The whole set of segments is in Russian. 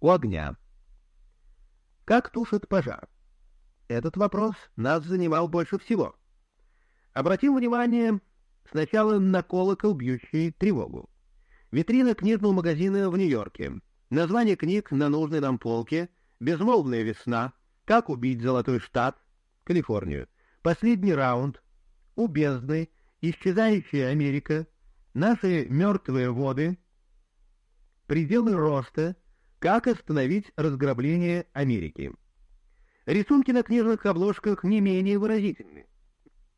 у огня. Как тушат пожар? Этот вопрос нас занимал больше всего. Обратим внимание сначала на колокол, бьющий тревогу. Витрина книжного магазина в Нью-Йорке. Название книг на нужной нам полке. Безмолвная весна. Как убить золотой штат. Калифорнию. Последний раунд. У бездны. Исчезающая Америка. Наши мертвые воды. Пределы роста. Как остановить разграбление Америки. Рисунки на книжных обложках не менее выразительны.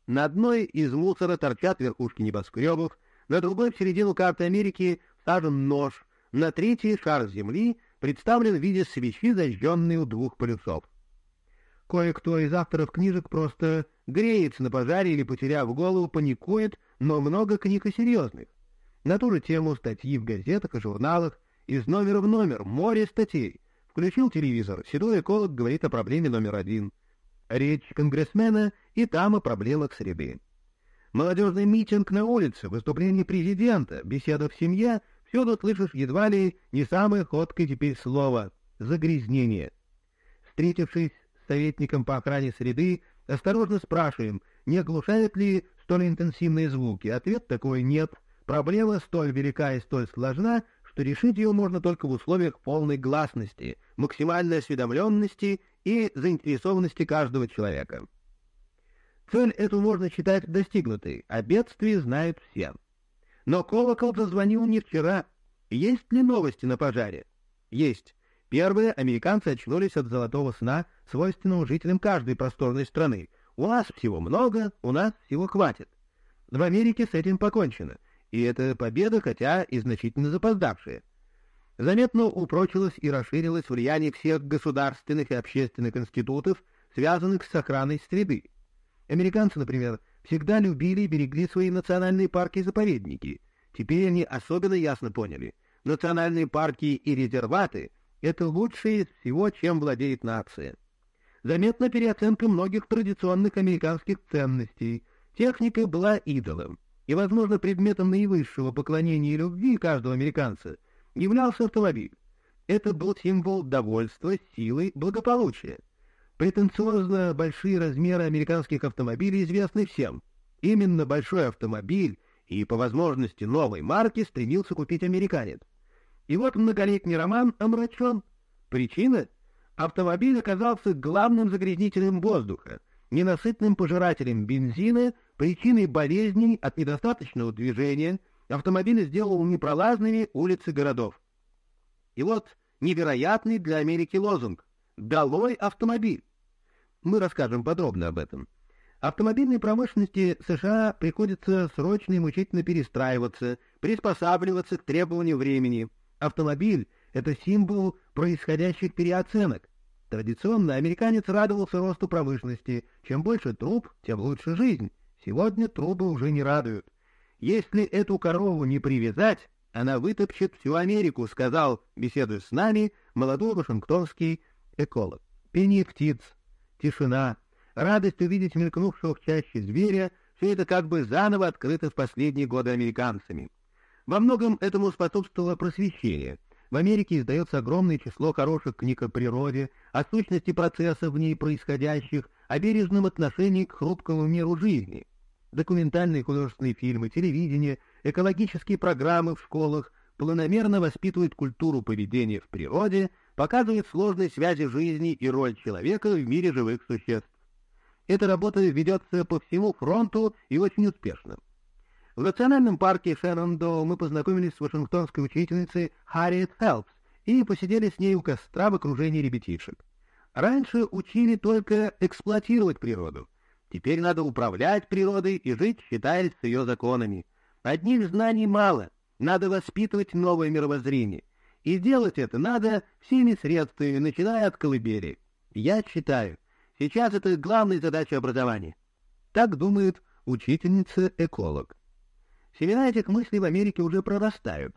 На одной из мусора торчат верхушки небоскребов, на другой в середину карты Америки сажен нож, на третьей шар Земли представлен в виде свечи, зажженной у двух полюсов. Кое-кто из авторов книжек просто греется на пожаре или, потеряв голову, паникует, но много книг и серьезных. На ту же тему статьи в газетах и журналах, из номера в номер, море статей. Включил телевизор, седой эколог говорит о проблеме номер один. Речь конгрессмена и там о проблемах среды. Молодежный митинг на улице, выступление президента, беседа в семье — все тут слышишь едва ли не самое ходкое теперь слово — загрязнение. Встретившись с советником по охране среды, осторожно спрашиваем, не оглушают ли столь интенсивные звуки. Ответ такой — нет. Проблема столь велика и столь сложна, что решить ее можно только в условиях полной гласности, максимальной осведомленности и заинтересованности каждого человека. Цель эту можно считать достигнутой, о бедствии знают все. Но колокол зазвонил не вчера. Есть ли новости на пожаре? Есть. Первые американцы очнулись от золотого сна, свойственного жителям каждой просторной страны. У нас всего много, у нас всего хватит. В Америке с этим покончено, и это победа, хотя и значительно запоздавшая. Заметно упрочилось и расширилось влияние всех государственных и общественных институтов, связанных с охраной среды. Американцы, например, всегда любили и берегли свои национальные парки и заповедники. Теперь они особенно ясно поняли. Национальные парки и резерваты — это лучшее из всего, чем владеет нация. Заметна переоценка многих традиционных американских ценностей. Техника была идолом, и, возможно, предметом наивысшего поклонения и любви каждого американца являлся автомобиль. Это был символ довольства, силы, благополучия. Претенциозно большие размеры американских автомобилей известны всем. Именно большой автомобиль и, по возможности, новой марки стремился купить американец. И вот многолетний роман омрачен. Причина? Автомобиль оказался главным загрязнителем воздуха, ненасытным пожирателем бензина, причиной болезней от недостаточного движения, автомобиль сделал непролазными улицы городов. И вот невероятный для Америки лозунг «Долой автомобиль!» Мы расскажем подробно об этом. Автомобильной промышленности США приходится срочно и мучительно перестраиваться, приспосабливаться к требованиям времени. Автомобиль — это символ происходящих переоценок. Традиционно американец радовался росту промышленности. Чем больше труб, тем лучше жизнь. Сегодня трубы уже не радуют. Если эту корову не привязать, она вытопчет всю Америку, сказал, беседуя с нами, молодой вашингтонский эколог. Пение птиц, тишина, радость увидеть мелькнувшего в чаще зверя — все это как бы заново открыто в последние годы американцами. Во многом этому способствовало просвещение. В Америке издается огромное число хороших книг о природе, о сущности процессов в ней происходящих, о бережном отношении к хрупкому миру жизни. Документальные художественные фильмы, телевидение, экологические программы в школах планомерно воспитывают культуру поведения в природе, показывает сложные связи жизни и роль человека в мире живых существ. Эта работа ведется по всему фронту и очень успешно. В национальном парке Шеннондо мы познакомились с вашингтонской учительницей Харриет Фелпс и посидели с ней у костра в окружении ребятишек. Раньше учили только эксплуатировать природу. Теперь надо управлять природой и жить, считаясь с ее законами. Одних знаний мало, надо воспитывать новое мировоззрение. И делать это надо всеми средствами, начиная от колыбели. Я считаю, сейчас это главная задача образования. Так думает учительница-эколог. Семена этих мыслей в Америке уже прорастают.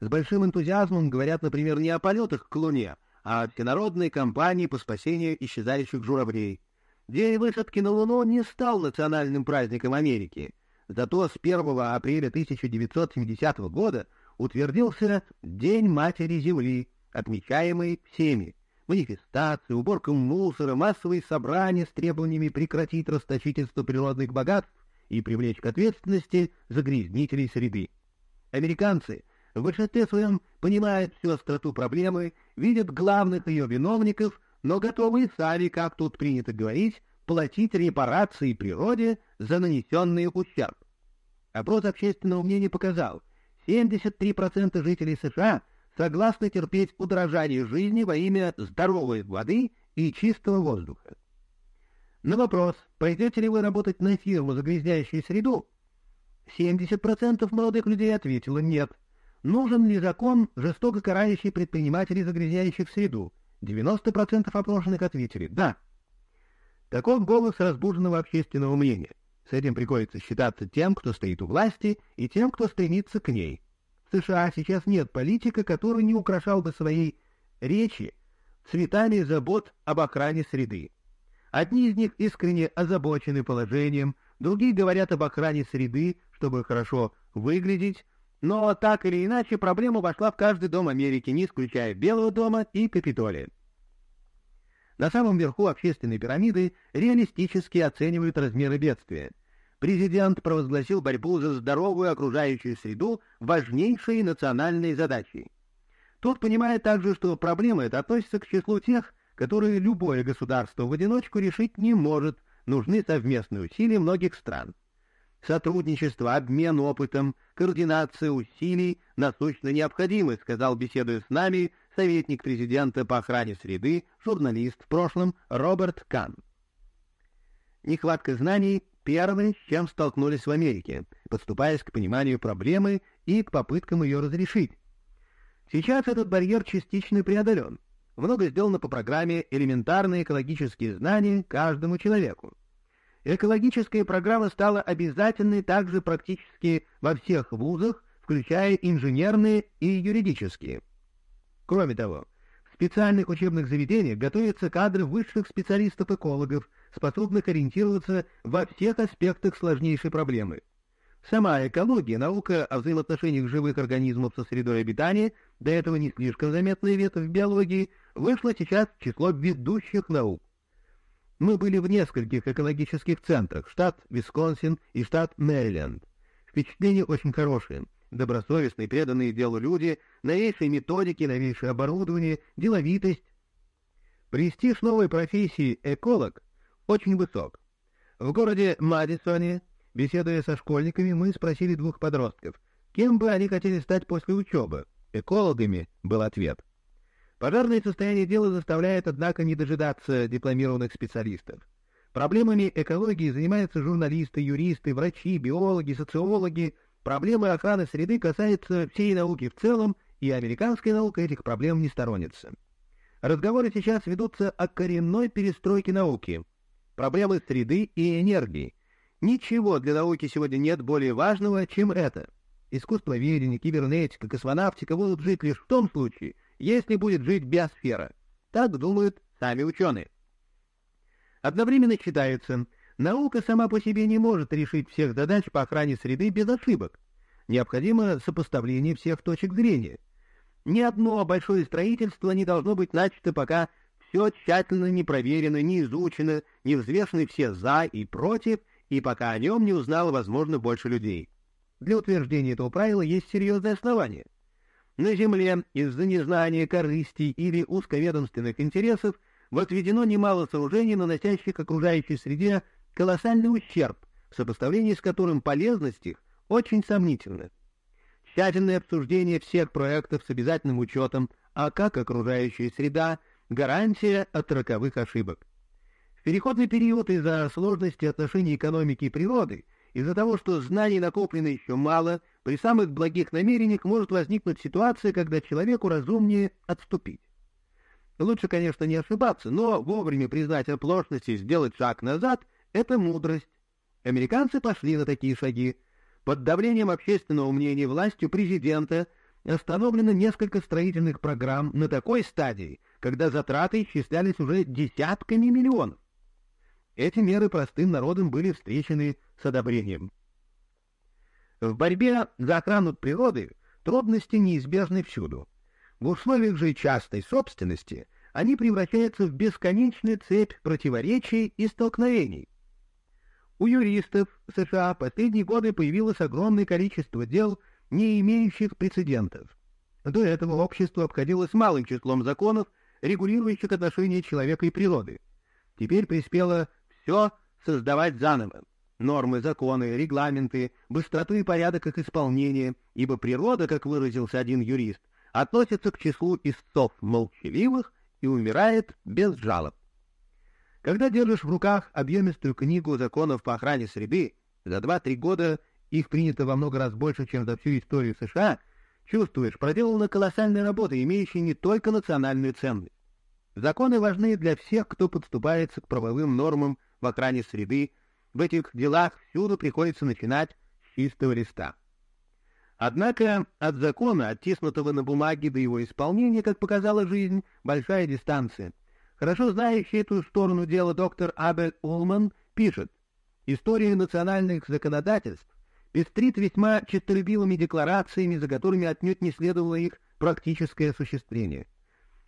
С большим энтузиазмом говорят, например, не о полетах к Луне, а о всенародной кампании по спасению исчезающих журавлей. День высадки на Луну не стал национальным праздником Америки. Зато с 1 апреля 1970 года утвердился День Матери Земли, отмечаемой всеми. Манифестации, уборка мусора, массовые собрания с требованиями прекратить расточительство природных богатств и привлечь к ответственности загрязнителей среды. Американцы в большинстве своем понимают всю остроту проблемы, видят главных ее виновников, но готовы сами, как тут принято говорить, платить репарации природе за нанесенный ущерб. Опрос общественного мнения показал, 73% жителей США согласны терпеть удорожание жизни во имя здоровой воды и чистого воздуха. На вопрос, пойдете ли вы работать на фирму, загрязняющую среду, 70% молодых людей ответило «нет». Нужен ли закон, жестоко карающий предпринимателей, загрязняющих среду? 90% опрошенных ответили «да». Таков голос разбуженного общественного мнения. С этим приходится считаться тем, кто стоит у власти, и тем, кто стремится к ней. В США сейчас нет политика, который не украшал бы своей речи цветами забот об охране среды. Одни из них искренне озабочены положением, другие говорят об охране среды, чтобы хорошо выглядеть, но так или иначе проблема вошла в каждый дом Америки, не исключая Белого дома и Капитолия. На самом верху общественной пирамиды реалистически оценивают размеры бедствия. Президент провозгласил борьбу за здоровую окружающую среду важнейшей национальной задачей. Тот понимает также, что проблема эта относится к числу тех, которые любое государство в одиночку решить не может, нужны совместные усилия многих стран. Сотрудничество, обмен опытом, координация усилий насущно необходимы, сказал, беседуя с нами, советник президента по охране среды, журналист в прошлом Роберт Кан. Нехватка знаний — первое, с чем столкнулись в Америке, подступаясь к пониманию проблемы и к попыткам ее разрешить. Сейчас этот барьер частично преодолен. Много сделано по программе «Элементарные экологические знания каждому человеку». Экологическая программа стала обязательной также практически во всех вузах, включая инженерные и юридические. Кроме того, в специальных учебных заведениях готовятся кадры высших специалистов-экологов, способных ориентироваться во всех аспектах сложнейшей проблемы. Сама экология, наука о взаимоотношениях живых организмов со средой обитания, до этого не слишком заметная ветвь в биологии, вышла сейчас число ведущих наук. Мы были в нескольких экологических центрах, штат Висконсин и штат Мэриленд. Впечатления очень хорошие. Добросовестные, преданные делу люди, новейшие методики, новейшее оборудование, деловитость. Престиж новой профессии эколог очень высок. В городе Мадисоне, беседуя со школьниками, мы спросили двух подростков, кем бы они хотели стать после учебы. Экологами был ответ. Пожарное состояние дела заставляет, однако, не дожидаться дипломированных специалистов. Проблемами экологии занимаются журналисты, юристы, врачи, биологи, социологи. Проблемы охраны среды касаются всей науки в целом, и американская наука этих проблем не сторонится. Разговоры сейчас ведутся о коренной перестройке науки. Проблемы среды и энергии. Ничего для науки сегодня нет более важного, чем это. Искусствоведение, кибернетика, космонавтика будут жить лишь в том случае, если будет жить биосфера. Так думают сами ученые. Одновременно считается, наука сама по себе не может решить всех задач по охране среды без ошибок. Необходимо сопоставление всех точек зрения. Ни одно большое строительство не должно быть начато, пока все тщательно не проверено, не изучено, не взвешены все «за» и «против», и пока о нем не узнало, возможно, больше людей. Для утверждения этого правила есть серьезное основание. На Земле из-за незнания корыстей или узковедомственных интересов возведено немало сооружений, наносящих окружающей среде колоссальный ущерб, в сопоставлении с которым полезность их очень сомнительна. Тщательное обсуждение всех проектов с обязательным учетом, а как окружающая среда, гарантия от роковых ошибок. В переходный период из-за сложности отношений экономики и природы, из-за того, что знаний накоплено еще мало, при самых благих намерениях может возникнуть ситуация, когда человеку разумнее отступить. Лучше, конечно, не ошибаться, но вовремя признать оплошность и сделать шаг назад — это мудрость. Американцы пошли на такие шаги. Под давлением общественного мнения властью президента остановлено несколько строительных программ на такой стадии, когда затраты исчислялись уже десятками миллионов. Эти меры простым народом были встречены с одобрением. В борьбе за охрану природы трудности неизбежны всюду. В условиях же частной собственности они превращаются в бесконечную цепь противоречий и столкновений. У юристов США последние годы появилось огромное количество дел, не имеющих прецедентов. До этого общество обходилось малым числом законов, регулирующих отношения человека и природы. Теперь приспело все создавать заново. Нормы, законы, регламенты, быстроту и порядок их исполнения, ибо природа, как выразился один юрист, относится к числу истцов молчаливых и умирает без жалоб. Когда держишь в руках объемистую книгу законов по охране среды, за 2-3 года их принято во много раз больше, чем за всю историю США, чувствуешь, проделана колоссальная работа, имеющая не только национальную ценность. Законы важны для всех, кто подступается к правовым нормам в охране среды. В этих делах всюду приходится начинать с чистого листа. Однако от закона, оттиснутого на бумаге до его исполнения, как показала жизнь, большая дистанция. Хорошо знающий эту сторону дела доктор Абель Улман пишет, «История национальных законодательств пестрит весьма честолюбивыми декларациями, за которыми отнюдь не следовало их практическое осуществление.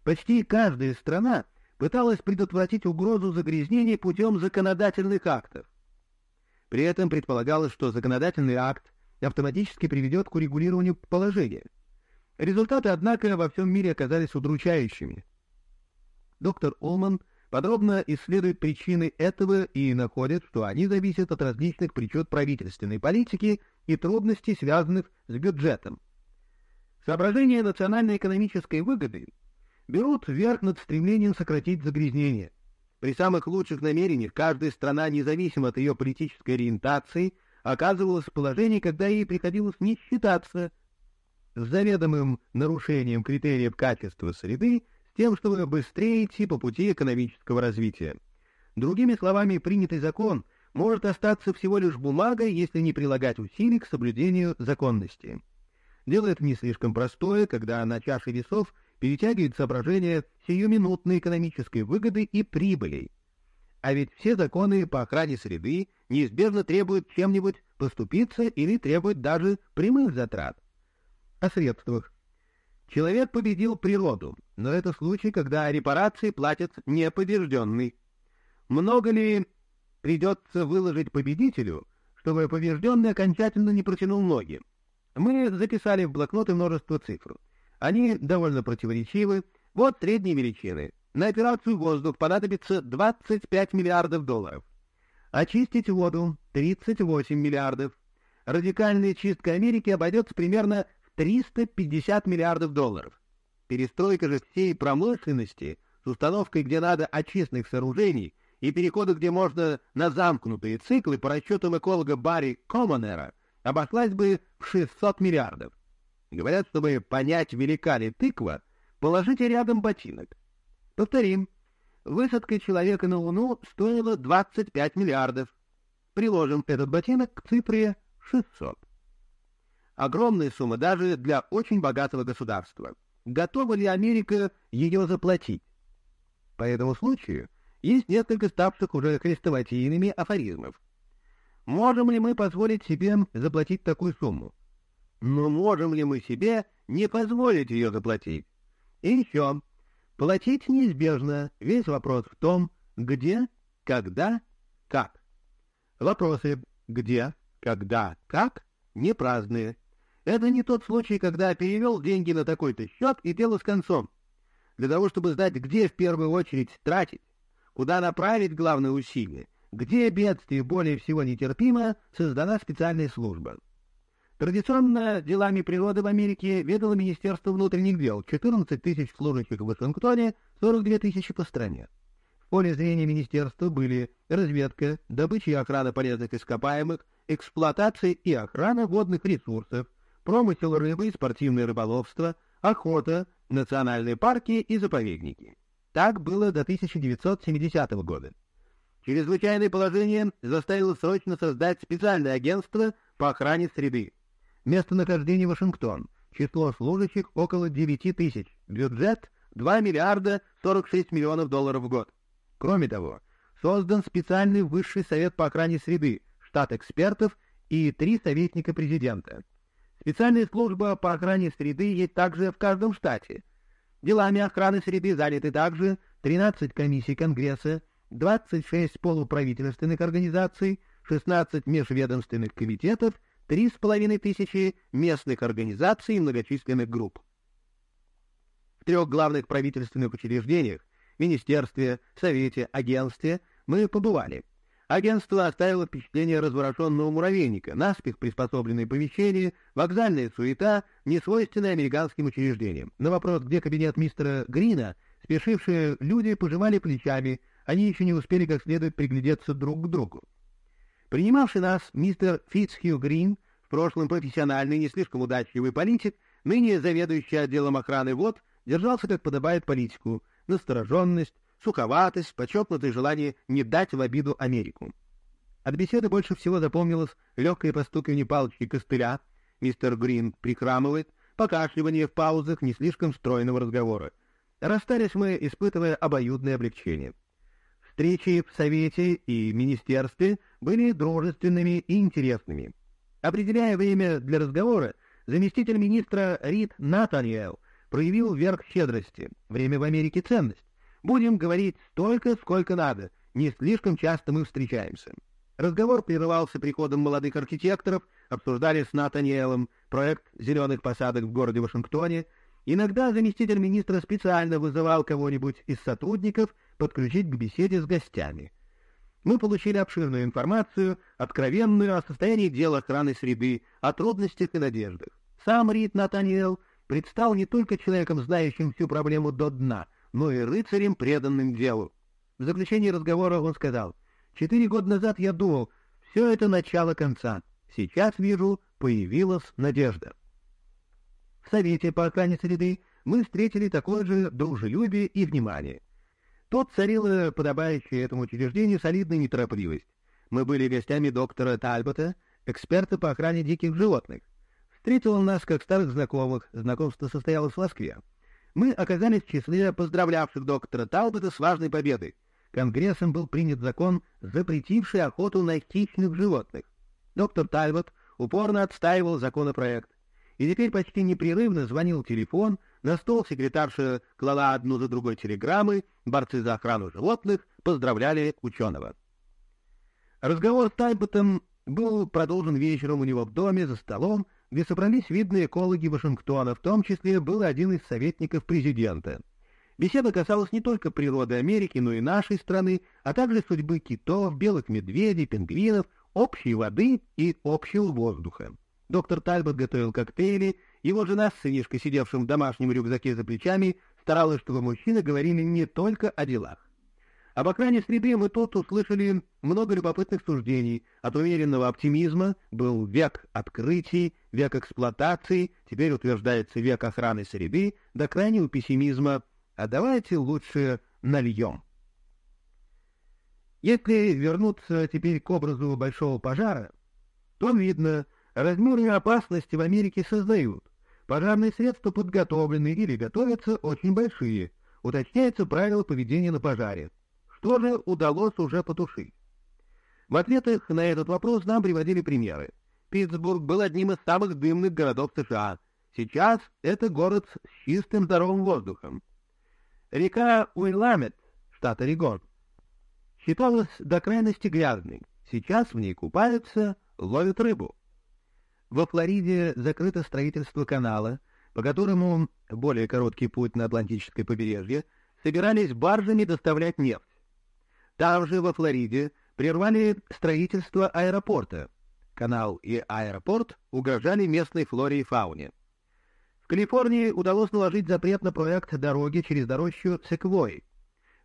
Почти каждая страна пыталась предотвратить угрозу загрязнения путем законодательных актов. При этом предполагалось, что законодательный акт автоматически приведет к урегулированию положения. Результаты, однако, во всем мире оказались удручающими. Доктор Олман подробно исследует причины этого и находит, что они зависят от различных причин правительственной политики и трудностей, связанных с бюджетом. Соображения национальной экономической выгоды берут верх над стремлением сократить загрязнение. При самых лучших намерениях каждая страна, независимо от ее политической ориентации, оказывалась в положении, когда ей приходилось не считаться с заведомым нарушением критериев качества среды, с тем, чтобы быстрее идти по пути экономического развития. Другими словами, принятый закон может остаться всего лишь бумагой, если не прилагать усилий к соблюдению законности. Дело это не слишком простое, когда на чаше весов перетягивает соображение сиюминутной экономической выгоды и прибыли. А ведь все законы по охране среды неизбежно требуют чем-нибудь поступиться или требуют даже прямых затрат. О средствах. Человек победил природу, но это случай, когда репарации платят непобежденный. Много ли придется выложить победителю, чтобы побежденный окончательно не протянул ноги? Мы записали в блокноты множество цифр. Они довольно противоречивы. Вот средние величины. На операцию «Воздух» понадобится 25 миллиардов долларов. Очистить воду — 38 миллиардов. Радикальная чистка Америки обойдется примерно в 350 миллиардов долларов. Перестройка же всей промышленности с установкой, где надо очистных сооружений, и перехода, где можно на замкнутые циклы, по расчетам эколога Барри Комонера, обошлась бы в 600 миллиардов. Говорят, чтобы понять, велика ли тыква, положите рядом ботинок. Повторим. Высадка человека на Луну стоила 25 миллиардов. Приложим этот ботинок к цифре 600. Огромная сумма даже для очень богатого государства. Готова ли Америка ее заплатить? По этому случаю есть несколько ставших уже хрестоматийными афоризмов. Можем ли мы позволить себе заплатить такую сумму? Но можем ли мы себе не позволить ее заплатить? И еще, Платить неизбежно, весь вопрос в том, где, когда, как. Вопросы «где», «когда», «как» не праздные. Это не тот случай, когда перевел деньги на такой-то счет и дело с концом. Для того, чтобы знать, где в первую очередь тратить, куда направить главное усилие, где бедствие более всего нетерпимо, создана специальная служба. Традиционно делами природы в Америке ведало Министерство внутренних дел, 14 тысяч служащих в Вашингтоне, 42 тысячи по стране. В поле зрения министерства были разведка, добыча и охрана полезных ископаемых, эксплуатация и охрана водных ресурсов, промысел рыбы и спортивное рыболовство, охота, национальные парки и заповедники. Так было до 1970 года. Чрезвычайное положение заставило срочно создать специальное агентство по охране среды. Местонахождение Вашингтон. Число служащих около 9 тысяч. Бюджет 2 миллиарда 46 миллионов долларов в год. Кроме того, создан специальный высший совет по охране среды, штат экспертов и три советника президента. Специальная служба по охране среды есть также в каждом штате. Делами охраны среды заняты также 13 комиссий Конгресса, 26 полуправительственных организаций, 16 межведомственных комитетов, 3,5 тысячи местных организаций и многочисленных групп. В трех главных правительственных учреждениях – Министерстве, Совете, Агентстве – мы побывали. Агентство оставило впечатление разворошенного муравейника, наспех приспособленные помещения, вокзальная суета, несвойственная американским учреждениям. На вопрос, где кабинет мистера Грина, спешившие люди пожимали плечами, они еще не успели как следует приглядеться друг к другу. Принимавший нас мистер Фитцхью Грин, в прошлом профессиональный, не слишком удачливый политик, ныне заведующий отделом охраны ВОД, держался, как подобает политику, настороженность, суховатость, подчеркнутое желание не дать в обиду Америку. От беседы больше всего запомнилось легкое постукивание палочки костыля, мистер Грин прихрамывает, покашливание в паузах не слишком стройного разговора. Расстались мы, испытывая обоюдное облегчение. Встречи в Совете и Министерстве были дружественными и интересными. Определяя время для разговора, заместитель министра Рид Натаниэл проявил верх щедрости. Время в Америке — ценность. Будем говорить столько, сколько надо. Не слишком часто мы встречаемся. Разговор прерывался приходом молодых архитекторов, обсуждали с Натаниэлом проект зеленых посадок в городе Вашингтоне. Иногда заместитель министра специально вызывал кого-нибудь из сотрудников подключить к беседе с гостями. Мы получили обширную информацию, откровенную о состоянии дел охраны среды, о трудностях и надеждах. Сам Рид Натаниэл предстал не только человеком, знающим всю проблему до дна, но и рыцарем, преданным делу. В заключении разговора он сказал, «Четыре года назад я думал, все это начало конца. Сейчас, вижу, появилась надежда». В Совете по охране среды мы встретили такое же дружелюбие и внимание. Тут царила подобающая этому учреждению солидная неторопливость. Мы были гостями доктора Тальбота, эксперта по охране диких животных. Встретил он нас как старых знакомых, знакомство состоялось в Москве. Мы оказались в числе поздравлявших доктора Талбота с важной победой. Конгрессом был принят закон, запретивший охоту на хищных животных. Доктор Тальбот упорно отстаивал законопроект. И теперь почти непрерывно звонил телефон, на стол секретарша клала одну за другой телеграммы, борцы за охрану животных поздравляли ученого. Разговор с Тайботом был продолжен вечером у него в доме за столом, где собрались видные экологи Вашингтона, в том числе был один из советников президента. Беседа касалась не только природы Америки, но и нашей страны, а также судьбы китов, белых медведей, пингвинов, общей воды и общего воздуха. Доктор Тальбот готовил коктейли, его жена с сынишкой, сидевшим в домашнем рюкзаке за плечами, старалась, чтобы мужчины говорили не только о делах. Об окраине среды мы тут услышали много любопытных суждений. От уверенного оптимизма был век открытий, век эксплуатации, теперь утверждается век охраны среды, до крайнего пессимизма. А давайте лучше нальем. Если вернуться теперь к образу большого пожара, то видно, размеры опасности в Америке создают. Пожарные средства подготовлены или готовятся очень большие. Уточняется правило поведения на пожаре. Что же удалось уже потушить? В ответах на этот вопрос нам приводили примеры. Питтсбург был одним из самых дымных городов США. Сейчас это город с чистым здоровым воздухом. Река Уилламет, штат Орегон, считалась до крайности грязной. Сейчас в ней купаются, ловят рыбу. Во Флориде закрыто строительство канала, по которому более короткий путь на Атлантическое побережье собирались баржами доставлять нефть. Там же, во Флориде, прервали строительство аэропорта. Канал и аэропорт угрожали местной флоре и фауне. В Калифорнии удалось наложить запрет на проект дороги через дорощу Секвой.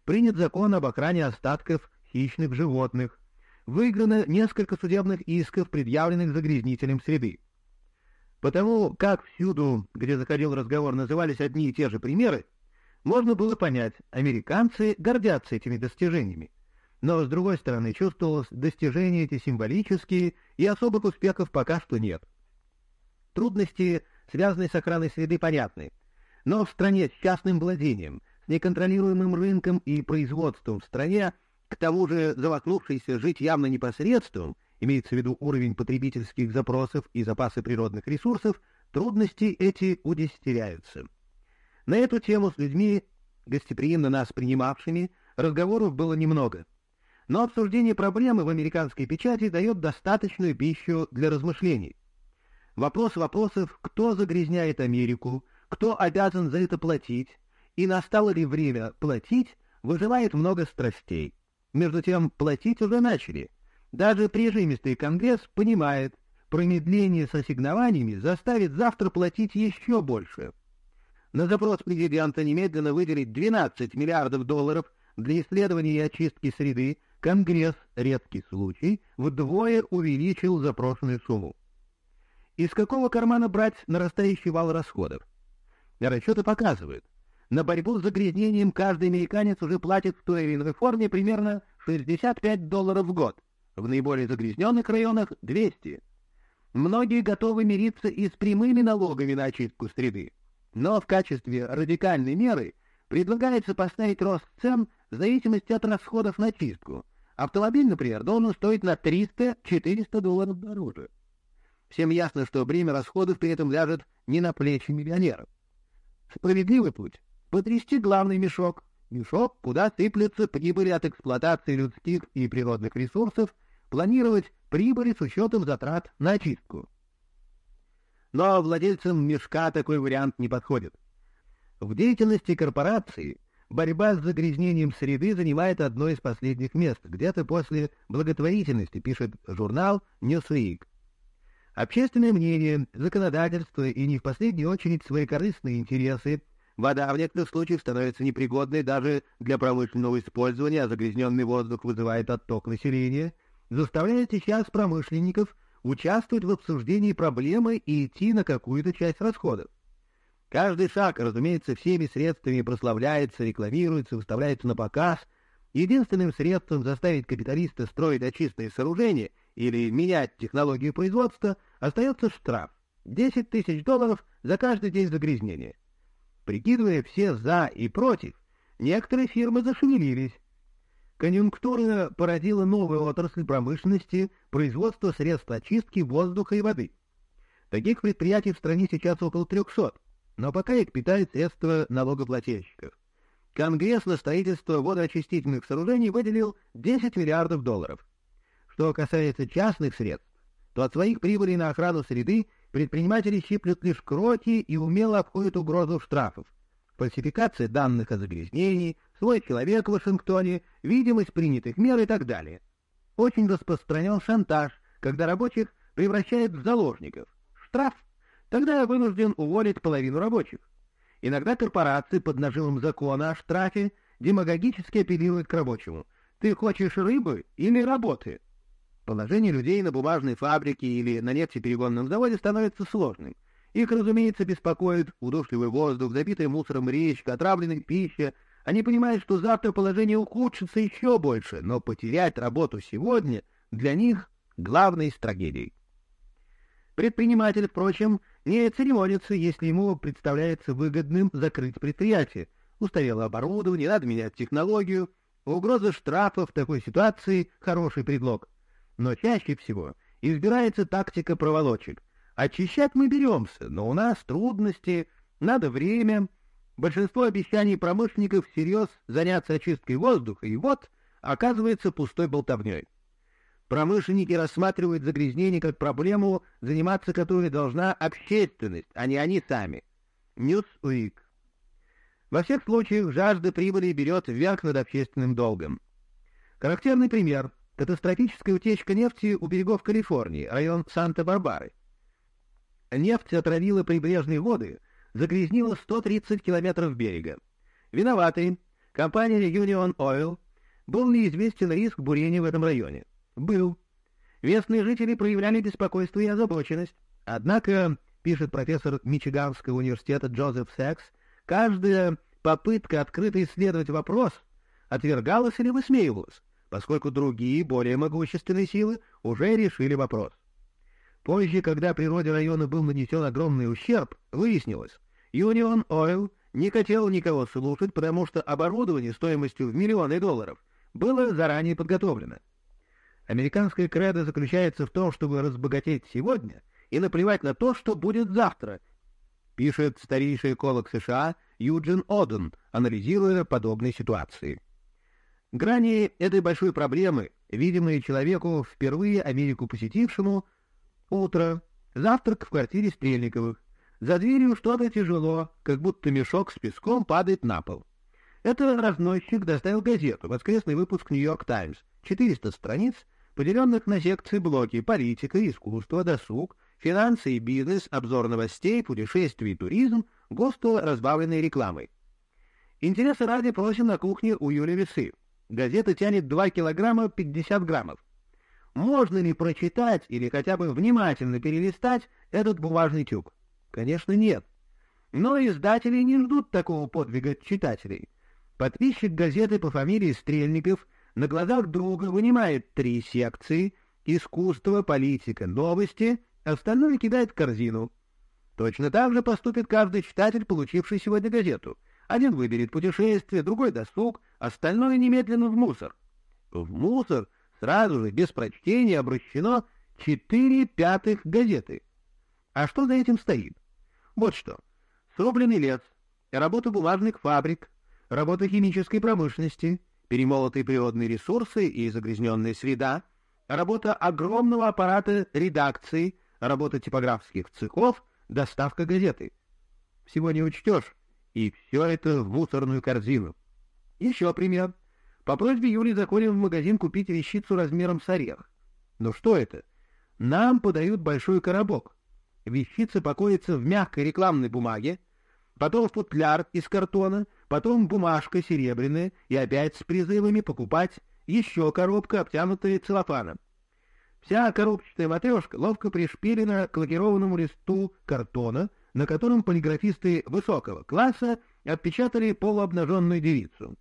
Принят закон об охране остатков хищных животных, выиграно несколько судебных исков, предъявленных загрязнителем среды. Потому как всюду, где заходил разговор, назывались одни и те же примеры, можно было понять, американцы гордятся этими достижениями. Но, с другой стороны, чувствовалось, достижения эти символические, и особых успехов пока что нет. Трудности, связанные с охраной среды, понятны. Но в стране с частным владением, с неконтролируемым рынком и производством в стране к тому же завокнувшийся жить явно непосредством, имеется в виду уровень потребительских запросов и запасы природных ресурсов, трудности эти удестеряются. На эту тему с людьми, гостеприимно нас принимавшими, разговоров было немного. Но обсуждение проблемы в американской печати дает достаточную пищу для размышлений. Вопрос вопросов, кто загрязняет Америку, кто обязан за это платить, и настало ли время платить, вызывает много страстей. Между тем, платить уже начали. Даже прижимистый Конгресс понимает, промедление с ассигнованиями заставит завтра платить еще больше. На запрос президента немедленно выделить 12 миллиардов долларов для исследования и очистки среды Конгресс, редкий случай, вдвое увеличил запрошенную сумму. Из какого кармана брать нарастающий вал расходов? Расчеты показывают, на борьбу с загрязнением каждый американец уже платит в той или иной форме примерно 65 долларов в год, в наиболее загрязненных районах — 200. Многие готовы мириться и с прямыми налогами на очистку среды, но в качестве радикальной меры предлагается поставить рост цен в зависимости от расходов на чистку. Автомобиль, например, должен стоить на 300-400 долларов дороже. Всем ясно, что бремя расходов при этом ляжет не на плечи миллионеров. Справедливый путь — потрясти главный мешок, мешок, куда сыплются прибыли от эксплуатации людских и природных ресурсов, планировать прибыли с учетом затрат на очистку. Но владельцам мешка такой вариант не подходит. В деятельности корпорации борьба с загрязнением среды занимает одно из последних мест, где-то после благотворительности, пишет журнал Newsweek. Общественное мнение, законодательство и не в последнюю очередь свои корыстные интересы Вода в некоторых случаях становится непригодной даже для промышленного использования, а загрязненный воздух вызывает отток населения, заставляет сейчас промышленников участвовать в обсуждении проблемы и идти на какую-то часть расходов. Каждый шаг, разумеется, всеми средствами прославляется, рекламируется, выставляется на показ. Единственным средством заставить капиталиста строить очистные сооружения или менять технологию производства остается штраф — 10 тысяч долларов за каждый день загрязнения. Прикидывая все «за» и «против», некоторые фирмы зашевелились. Конъюнктура породила новую отрасль промышленности — производство средств очистки воздуха и воды. Таких предприятий в стране сейчас около 300, но пока их питают средства налогоплательщиков. Конгресс на строительство водоочистительных сооружений выделил 10 миллиардов долларов. Что касается частных средств, то от своих прибылей на охрану среды предприниматели щиплют лишь кроки и умело обходят угрозу штрафов. Фальсификация данных о загрязнении, свой человек в Вашингтоне, видимость принятых мер и так далее. Очень распространен шантаж, когда рабочих превращают в заложников. Штраф? Тогда я вынужден уволить половину рабочих. Иногда корпорации под нажимом закона о штрафе демагогически апеллируют к рабочему. Ты хочешь рыбы или работы? Положение людей на бумажной фабрике или на нефтеперегонном заводе становится сложным. Их, разумеется, беспокоит удушливый воздух, забитая мусором речка, отравленная пища. Они понимают, что завтра положение ухудшится еще больше, но потерять работу сегодня для них главной из. Предприниматель, впрочем, не церемонится, если ему представляется выгодным закрыть предприятие. Устарело оборудование, надо менять технологию. Угроза штрафа в такой ситуации — хороший предлог — но чаще всего избирается тактика проволочек. Очищать мы беремся, но у нас трудности, надо время. Большинство обещаний промышленников всерьез заняться очисткой воздуха, и вот оказывается пустой болтовней. Промышленники рассматривают загрязнение как проблему, заниматься которой должна общественность, а не они сами. Newsweek. Во всех случаях жажда прибыли берет вверх над общественным долгом. Характерный пример Катастрофическая утечка нефти у берегов Калифорнии, район Санта-Барбары. Нефть отравила прибрежные воды, загрязнила 130 километров берега. Виноватый, компания Union Oil, был неизвестен риск бурения в этом районе. Был. Местные жители проявляли беспокойство и озабоченность. Однако, пишет профессор Мичиганского университета Джозеф Секс, каждая попытка открыто исследовать вопрос отвергалась или высмеивалась поскольку другие, более могущественные силы уже решили вопрос. Позже, когда природе района был нанесен огромный ущерб, выяснилось, Union Oil не хотел никого слушать, потому что оборудование стоимостью в миллионы долларов было заранее подготовлено. Американская кредо заключается в том, чтобы разбогатеть сегодня и наплевать на то, что будет завтра. пишет старейший эколог США Юджин Оден, анализируя подобные ситуации. Грани этой большой проблемы, видимые человеку, впервые Америку посетившему, утро, завтрак в квартире Стрельниковых. За дверью что-то тяжело, как будто мешок с песком падает на пол. Это разносчик доставил газету, воскресный выпуск «Нью-Йорк Таймс», 400 страниц, поделенных на секции блоки «Политика», «Искусство», «Досуг», «Финансы и бизнес», «Обзор новостей», «Путешествия и туризм», густо разбавленной рекламой. Интересы ради просим на кухне у Юли весы. Газета тянет 2 килограмма 50 граммов. Можно ли прочитать или хотя бы внимательно перелистать этот бумажный тюк? Конечно, нет. Но издатели не ждут такого подвига читателей. Подписчик газеты по фамилии Стрельников на глазах друга вынимает три секции «Искусство», «Политика», «Новости», остальное кидает в корзину. Точно так же поступит каждый читатель, получивший сегодня газету — один выберет путешествие, другой досуг, остальное немедленно в мусор. В мусор сразу же, без прочтения, обращено четыре пятых газеты. А что за этим стоит? Вот что. Срубленный лес, работа бумажных фабрик, работа химической промышленности, перемолотые природные ресурсы и загрязненная среда, работа огромного аппарата редакции, работа типографских цехов, доставка газеты. Всего не учтешь, и все это в мусорную корзину. Еще пример. По просьбе Юли заходим в магазин купить вещицу размером с орех. Ну что это? Нам подают большой коробок. Вещица покоится в мягкой рекламной бумаге, потом футляр из картона, потом бумажка серебряная и опять с призывами покупать еще коробка, обтянутая целлофаном. Вся коробчатая матрешка ловко пришпилена к лакированному листу картона, на котором полиграфисты высокого класса отпечатали полуобнаженную девицу.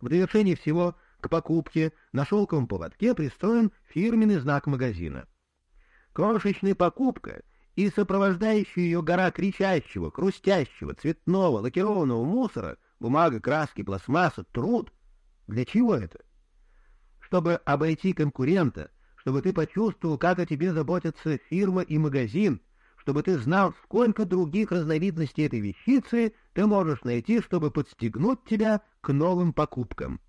В довершении всего к покупке на шелковом поводке пристроен фирменный знак магазина. Крошечная покупка и сопровождающая ее гора кричащего, хрустящего, цветного, лакированного мусора, бумага, краски, пластмасса, труд. Для чего это? Чтобы обойти конкурента, чтобы ты почувствовал, как о тебе заботятся фирма и магазин — чтобы ты знал, сколько других разновидностей этой вещицы ты можешь найти, чтобы подстегнуть тебя к новым покупкам.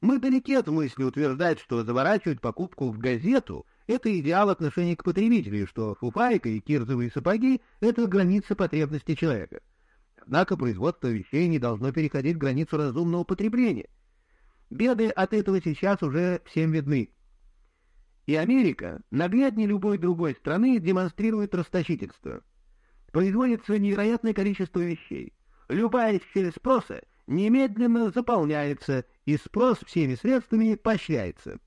Мы далеки от мысли утверждать, что заворачивать покупку в газету — это идеал отношения к потребителю, что фуфайка и кирзовые сапоги — это граница потребностей человека. Однако производство вещей не должно переходить границу разумного потребления. Беды от этого сейчас уже всем видны. И Америка, нагляднее любой другой страны, демонстрирует расточительство. Производится невероятное количество вещей. Любая щель спроса немедленно заполняется, и спрос всеми средствами поощряется.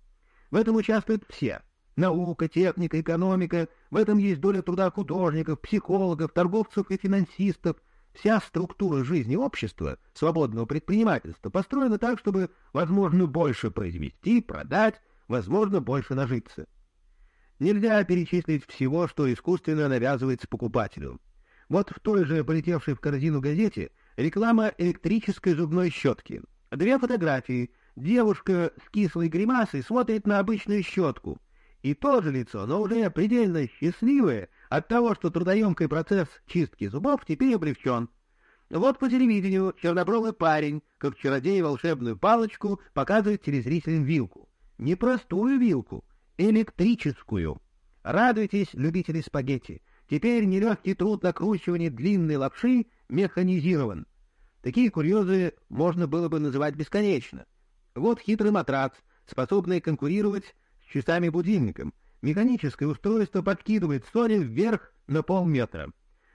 В этом участвуют все. Наука, техника, экономика, в этом есть доля труда художников, психологов, торговцев и финансистов. Вся структура жизни общества, свободного предпринимательства, построена так, чтобы возможно больше произвести, продать, возможно, больше нажиться. Нельзя перечислить всего, что искусственно навязывается покупателю. Вот в той же полетевшей в корзину газете реклама электрической зубной щетки. Две фотографии. Девушка с кислой гримасой смотрит на обычную щетку. И то же лицо, но уже предельно счастливое от того, что трудоемкий процесс чистки зубов теперь облегчен. Вот по телевидению чернобровый парень, как чародей волшебную палочку, показывает телезрителям вилку. Не простую вилку, электрическую. Радуйтесь, любители спагетти. Теперь нелегкий труд накручивания длинной лапши механизирован. Такие курьезы можно было бы называть бесконечно. Вот хитрый матрац, способный конкурировать с часами-будильником. Механическое устройство подкидывает соли вверх на полметра.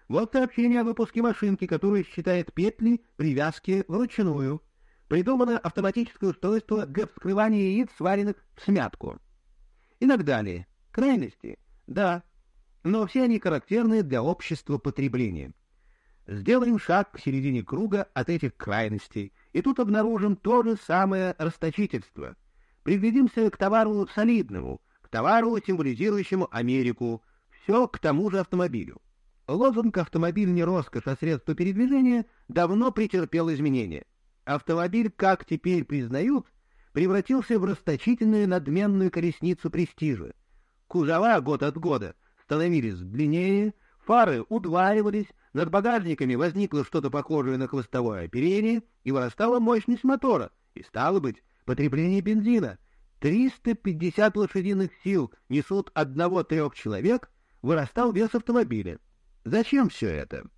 Вот сообщение о выпуске машинки, которая считает петли привязки вручную придумано автоматическое устройство для вскрывания яиц, сваренных в смятку. И так далее. Крайности? Да. Но все они характерны для общества потребления. Сделаем шаг к середине круга от этих крайностей, и тут обнаружим то же самое расточительство. Приглядимся к товару солидному, к товару, символизирующему Америку, все к тому же автомобилю. Лозунг «автомобиль не роскошь, а средство передвижения» давно претерпел изменения. Автомобиль, как теперь признают, превратился в расточительную надменную колесницу престижа. Кузова год от года становились длиннее, фары удваивались, над багажниками возникло что-то похожее на хвостовое оперение, и вырастала мощность мотора, и, стало быть, потребление бензина. 350 лошадиных сил несут одного-трех человек, вырастал вес автомобиля. Зачем все это?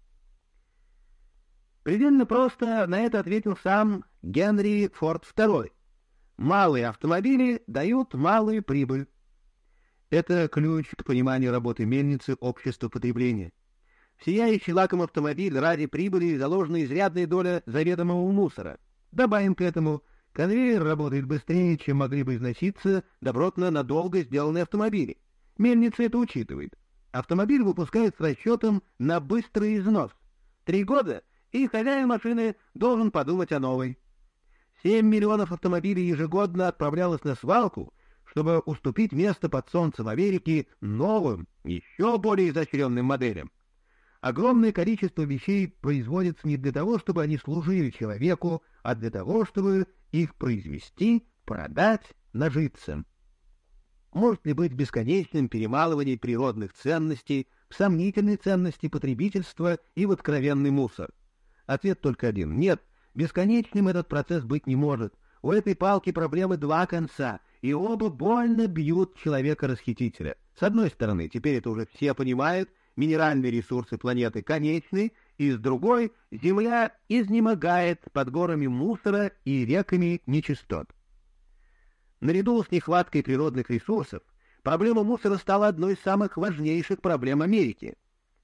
Предельно просто на это ответил сам Генри Форд II. Малые автомобили дают малую прибыль. Это ключ к пониманию работы мельницы общества потребления. В сияющий лаком автомобиль ради прибыли заложена изрядная доля заведомого мусора. Добавим к этому, конвейер работает быстрее, чем могли бы износиться добротно надолго сделанные автомобили. Мельница это учитывает. Автомобиль выпускают с расчетом на быстрый износ. Три года, и хозяин машины должен подумать о новой. Семь миллионов автомобилей ежегодно отправлялось на свалку, чтобы уступить место под солнцем Америки новым, еще более изощренным моделям. Огромное количество вещей производится не для того, чтобы они служили человеку, а для того, чтобы их произвести, продать, нажиться. Может ли быть бесконечным перемалывание природных ценностей в сомнительной ценности потребительства и в откровенный мусор? Ответ только один — нет, бесконечным этот процесс быть не может. У этой палки проблемы два конца, и оба больно бьют человека-расхитителя. С одной стороны, теперь это уже все понимают, минеральные ресурсы планеты конечны, и с другой Земля изнемогает под горами мусора и реками нечистот. Наряду с нехваткой природных ресурсов, проблема мусора стала одной из самых важнейших проблем Америки.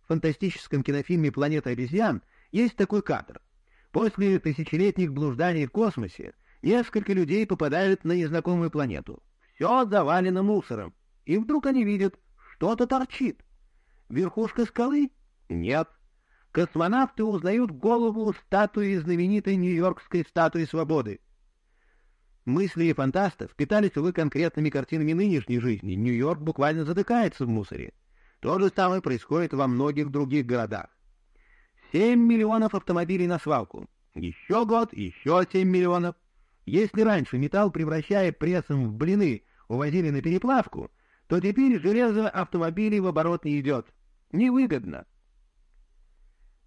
В фантастическом кинофильме «Планета обезьян» есть такой кадр. После тысячелетних блужданий в космосе несколько людей попадают на незнакомую планету. Все завалено мусором, и вдруг они видят, что-то торчит. Верхушка скалы? Нет. Космонавты узнают голову статуи знаменитой Нью-Йоркской статуи свободы. Мысли фантастов питались, увы, конкретными картинами нынешней жизни. Нью-Йорк буквально затыкается в мусоре. То же самое происходит во многих других городах. Семь миллионов автомобилей на свалку. Еще год, еще семь миллионов. Если раньше металл, превращая прессом в блины, увозили на переплавку, то теперь железо автомобилей в оборот не идет. Невыгодно.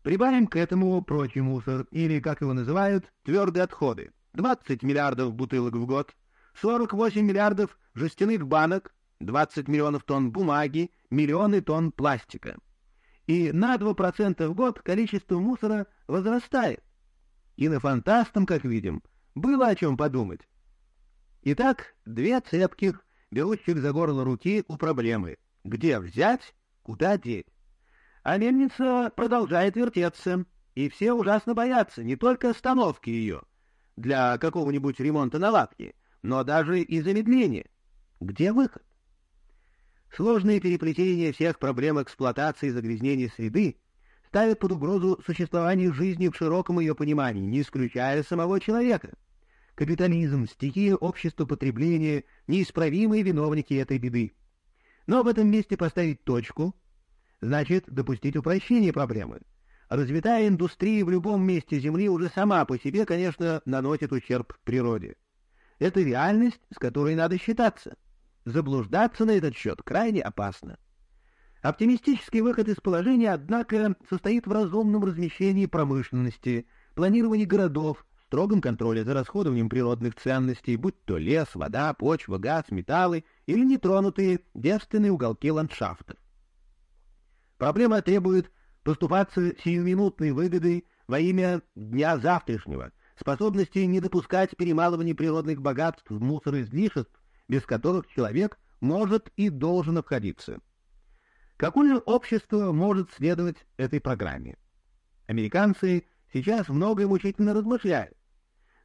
Прибавим к этому прочий мусор, или, как его называют, твердые отходы. 20 миллиардов бутылок в год, 48 миллиардов жестяных банок, 20 миллионов тонн бумаги, миллионы тонн пластика. И на 2% в год количество мусора возрастает. И на фантастам, как видим, было о чем подумать. Итак, две цепких, берущих за горло руки у проблемы. Где взять, куда деть? А мельница продолжает вертеться, и все ужасно боятся не только остановки ее, для какого-нибудь ремонта наладки, но даже и замедления. Где выход? Сложные переплетения всех проблем эксплуатации и загрязнения среды ставят под угрозу существование жизни в широком ее понимании, не исключая самого человека. Капитализм, стихия общества потребления — неисправимые виновники этой беды. Но в этом месте поставить точку значит допустить упрощение проблемы — Развитая индустрия в любом месте Земли уже сама по себе, конечно, наносит ущерб природе. Это реальность, с которой надо считаться. Заблуждаться на этот счет крайне опасно. Оптимистический выход из положения, однако, состоит в разумном размещении промышленности, планировании городов, строгом контроле за расходованием природных ценностей, будь то лес, вода, почва, газ, металлы или нетронутые девственные уголки ландшафтов. Проблема требует поступаться сиюминутной выгодой во имя дня завтрашнего, способности не допускать перемалывания природных богатств в мусор излишеств, без которых человек может и должен обходиться. Какое общество может следовать этой программе? Американцы сейчас многое мучительно размышляют.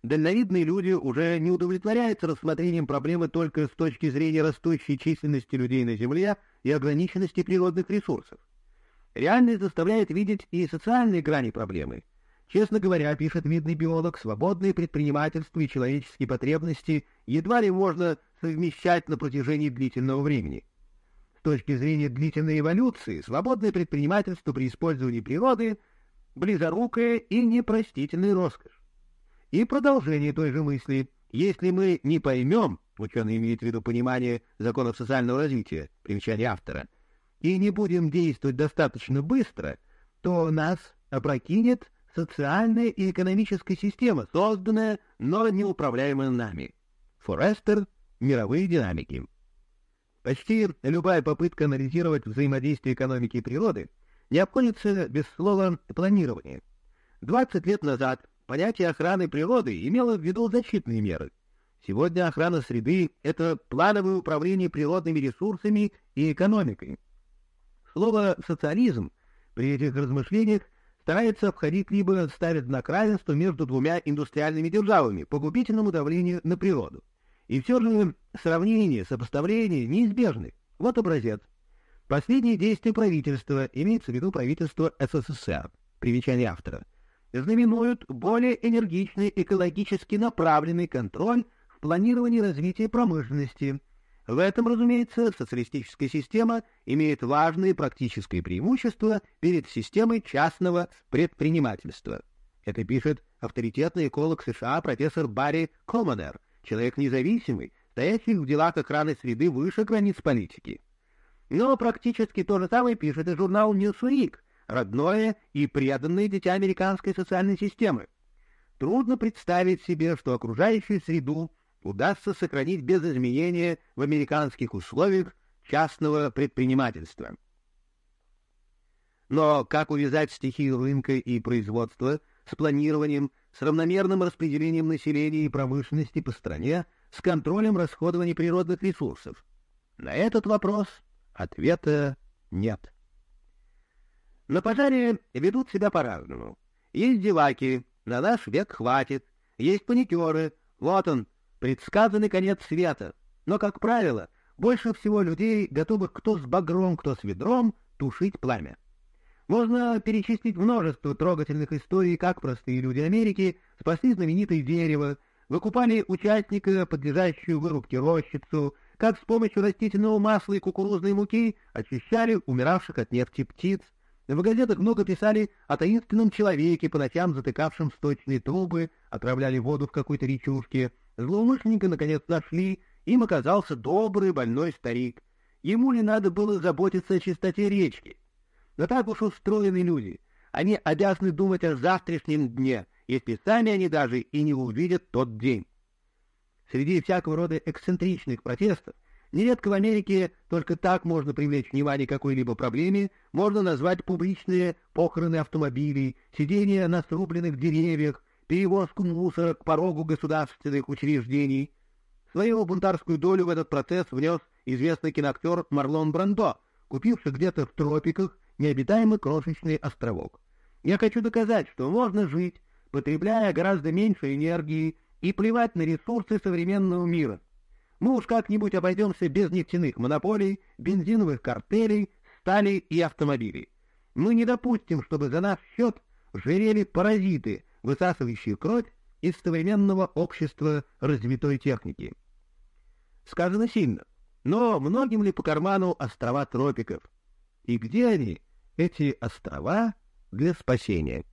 Дальновидные люди уже не удовлетворяются рассмотрением проблемы только с точки зрения растущей численности людей на Земле и ограниченности природных ресурсов. Реальность заставляет видеть и социальные грани проблемы. Честно говоря, пишет видный биолог, свободное предпринимательство и человеческие потребности едва ли можно совмещать на протяжении длительного времени. С точки зрения длительной эволюции, свободное предпринимательство при использовании природы – близорукая и непростительная роскошь. И продолжение той же мысли. Если мы не поймем, ученый имеет в виду понимание законов социального развития, примечание автора – и не будем действовать достаточно быстро, то нас опрокинет социальная и экономическая система, созданная, но неуправляемая нами. Форестер «Мировые динамики». Почти любая попытка анализировать взаимодействие экономики и природы не обходится без слова «планирование». 20 лет назад понятие охраны природы имело в виду защитные меры. Сегодня охрана среды — это плановое управление природными ресурсами и экономикой. Слово «социализм» при этих размышлениях старается обходить либо ставит знак равенства между двумя индустриальными державами по губительному давлению на природу. И все же сравнение, сопоставление неизбежны. Вот образец. Последние действия правительства, имеется в виду правительство СССР, примечание автора, знаменуют более энергичный экологически направленный контроль в планировании развития промышленности. В этом, разумеется, социалистическая система имеет важные практические преимущества перед системой частного предпринимательства. Это пишет авторитетный эколог США профессор Барри Коммонер, человек независимый, стоящий в делах охраны среды выше границ политики. Но практически то же самое пишет и журнал Newsweek, родное и преданное дитя американской социальной системы. Трудно представить себе, что окружающую среду удастся сохранить без изменения в американских условиях частного предпринимательства. Но как увязать стихию рынка и производства с планированием, с равномерным распределением населения и промышленности по стране, с контролем расходования природных ресурсов? На этот вопрос ответа нет. На пожаре ведут себя по-разному. Есть деваки, на наш век хватит, есть паникеры, вот он, предсказанный конец света. Но, как правило, больше всего людей, готовых кто с багром, кто с ведром, тушить пламя. Можно перечислить множество трогательных историй, как простые люди Америки спасли знаменитое дерево, выкупали участника, подлежащую вырубке рощицу, как с помощью растительного масла и кукурузной муки очищали умиравших от нефти птиц. В газетах много писали о таинственном человеке, по ночам затыкавшем сточные трубы, отравляли воду в какой-то речушке. Злоумышленника, наконец, нашли, им оказался добрый больной старик. Ему ли надо было заботиться о чистоте речки? Но так уж устроены люди. Они обязаны думать о завтрашнем дне, если сами они даже и не увидят тот день. Среди всякого рода эксцентричных протестов нередко в Америке только так можно привлечь внимание к какой-либо проблеме, можно назвать публичные похороны автомобилей, сидение на срубленных деревьях, перевозку мусора к порогу государственных учреждений. Свою бунтарскую долю в этот процесс внес известный киноактер Марлон Брандо, купивший где-то в тропиках необитаемый крошечный островок. Я хочу доказать, что можно жить, потребляя гораздо меньше энергии и плевать на ресурсы современного мира. Мы уж как-нибудь обойдемся без нефтяных монополий, бензиновых картелей, стали и автомобилей. Мы не допустим, чтобы за наш счет жирели паразиты, высасывающие кровь из современного общества развитой техники. Сказано сильно, но многим ли по карману острова тропиков? И где они, эти острова, для спасения?